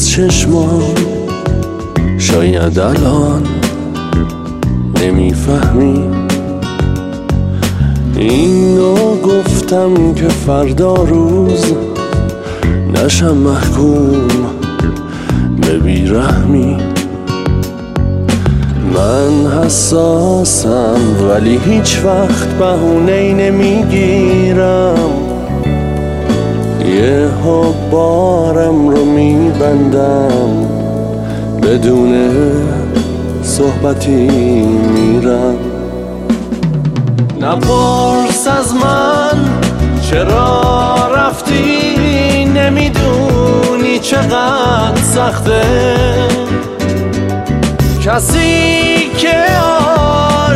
از چشمان شاید الان نمی‌فهمی. اینو گفتم که فردا روز نشم محکوم به بیرحمی. من حساسم ولی هیچ وقت بهونه نمی‌گیرم. یه بارم رو میبندم. بدون صحبتی میرم. نپرس از من چرا رفتی؟ نمی‌دونی چقدر سخته. کسی که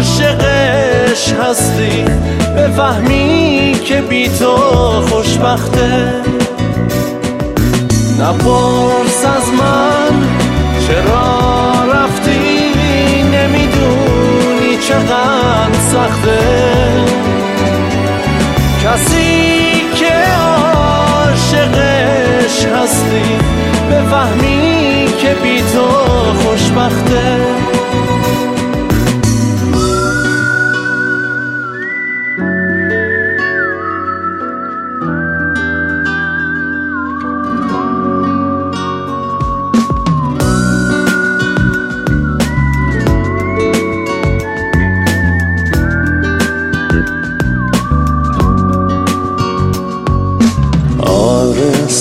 عاشقش هستی بفهمی که بی تو خوشبخته نپرس از من چرا رفتی؟ نمی‌دونی چقدر سخته. کسی که عاشقش هستی بفهمی که بی تو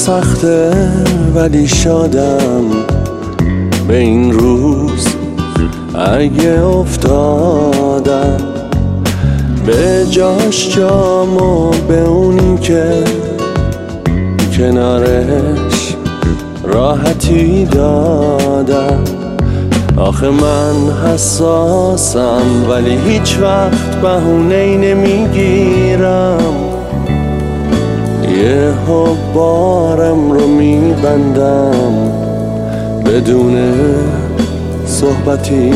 سخته ولی شادم به این روز اگه افتادم به جاش جامو به اونی که کنارش راحتی دادم. آخه من حساسم ولی هیچ وقت بهونه نمی‌گیرم. یه بارم رو میبندم. بدون صحبتی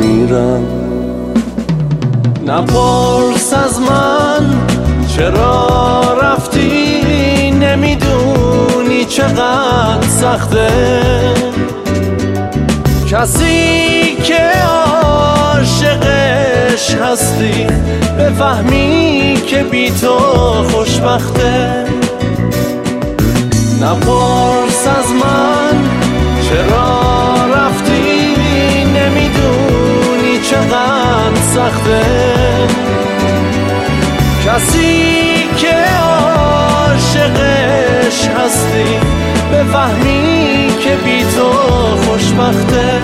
میرم. نپرس از من چرا رفتی؟ نمی‌دونی چقدر سخته. کسی که عاشقش هستی بفهمی که بی تو خوشبخته. نپرس از من چرا رفتی؟ نمی‌دونی چقدر سخته. کسی که عاشقش هستی بفهمی که بی تو خوشبخته.